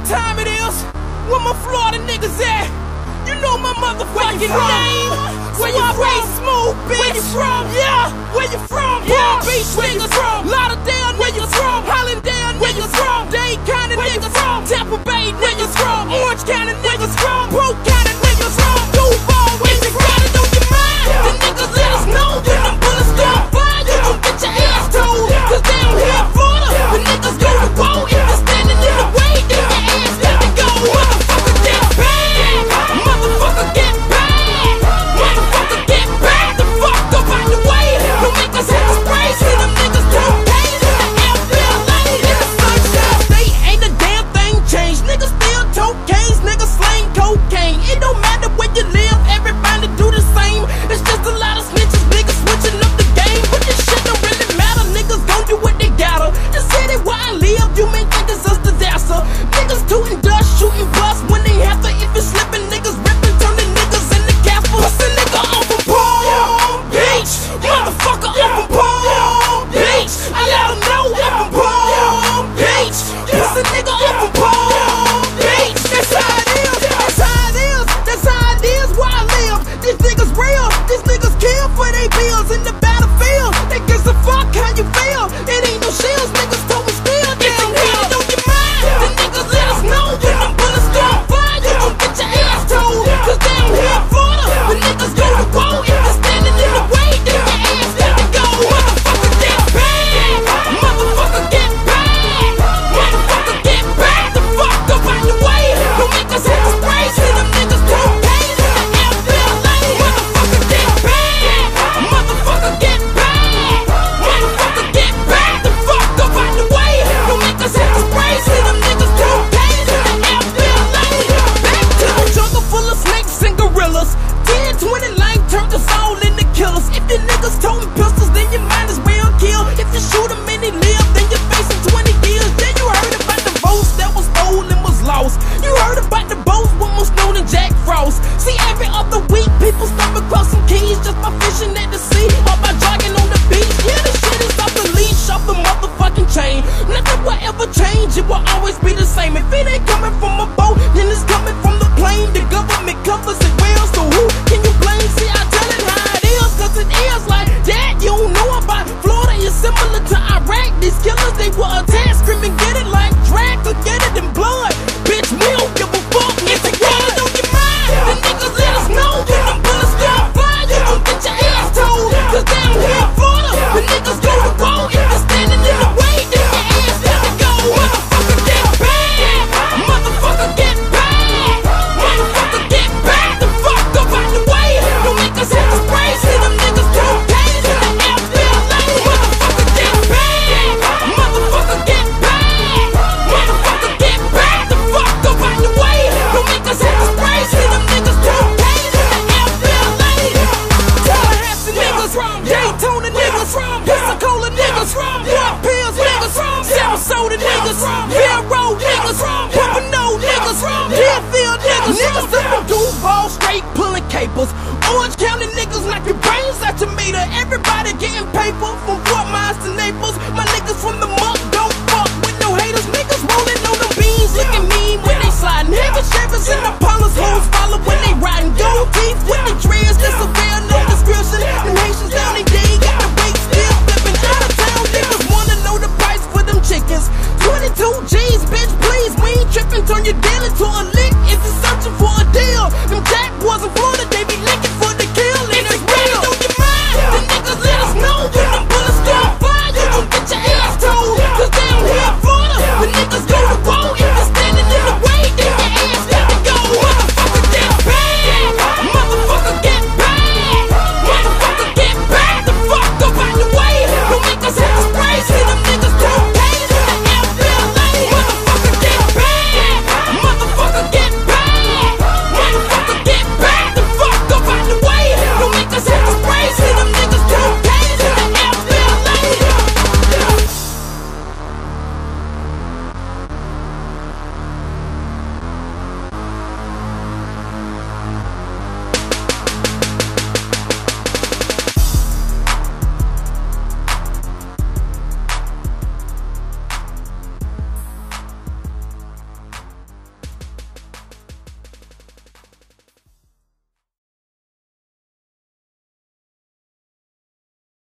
what time it is? Where my Florida niggas at? You know my motherfucking Where name. Where you from? Smooth, bitch. Where you from? Yeah. Where you from? Yeah. Beach, Where niggas. you from? doubter. The city where I live, you may think it's a disaster. Niggas too industrial, shooting bust. us. 10, 20 life turned us all into killers. If the niggas told me pistols, niggas, Daytona niggas, Pensacola niggas, Black Pills niggas, Sarasota niggas, Bell Road niggas, Pompano niggas, Deerfield niggas, niggas up in Duval straight pulling capers, Orange County. a lick if you're searching for a deal. Them jack boys in Florida, they be